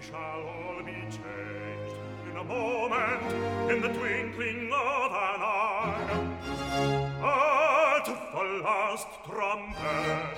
shall all be changed in a moment, in the twinkling of an eye. Ah, at the last trumpet,